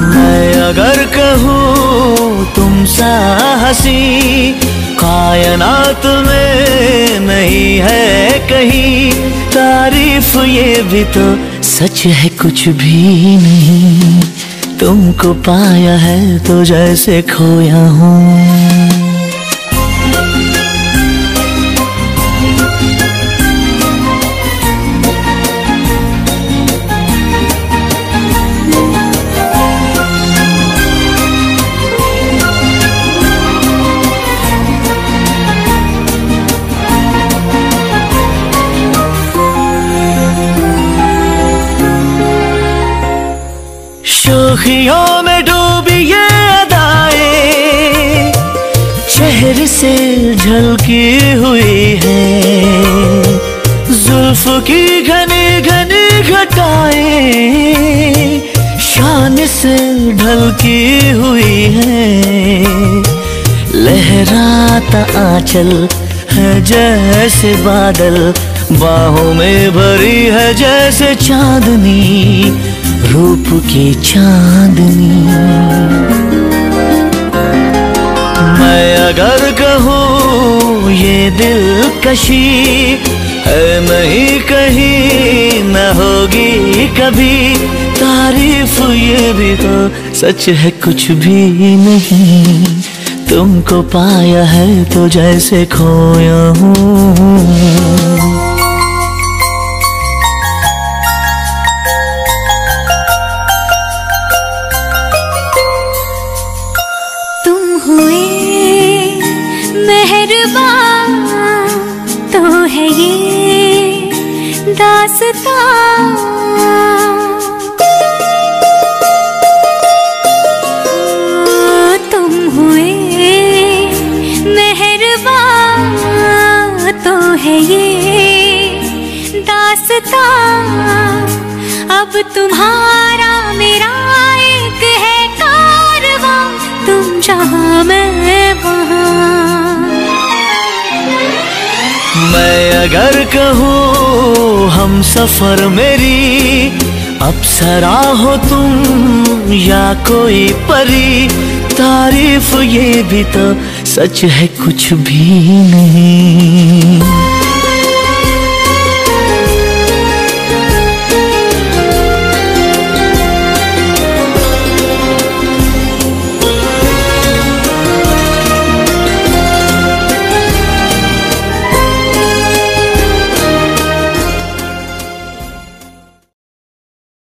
मैं अगर कहूँ तुम सा हसी कायनात में नहीं है कहीं। तारीफ़ ये भी तो सच है, कुछ भी नहीं। तुमको पाया है तो जैसे खोया हूँ। शोखियों में डूबी ये अदाए चेहरे से झलकी हुई है। जुल्फ की घनी घनी घटाए शान से ढलकी हुई है। लहराता आंचल है जैसे बादल, बाहों में भरी है जैसे चांदनी। रूप की चांदनी। मैं अगर कहूँ, ये दिल कशी है, नहीं कहीं न होगी कभी। तारीफ़ ये भी तो सच है, कुछ भी नहीं। तुमको पाया है तो जैसे खोया हूँ। तो है ये दासता। तुम हुए मेहरबा तो है ये दासता। अब तुम्हारा मेरा एक है कारवा। तुम जहाँ मैं अगर कहूँ, हम सफ़र मेरी अप्सरा हो तुम या कोई परी। तारीफ़ ये भी तो सच है, कुछ भी नहीं।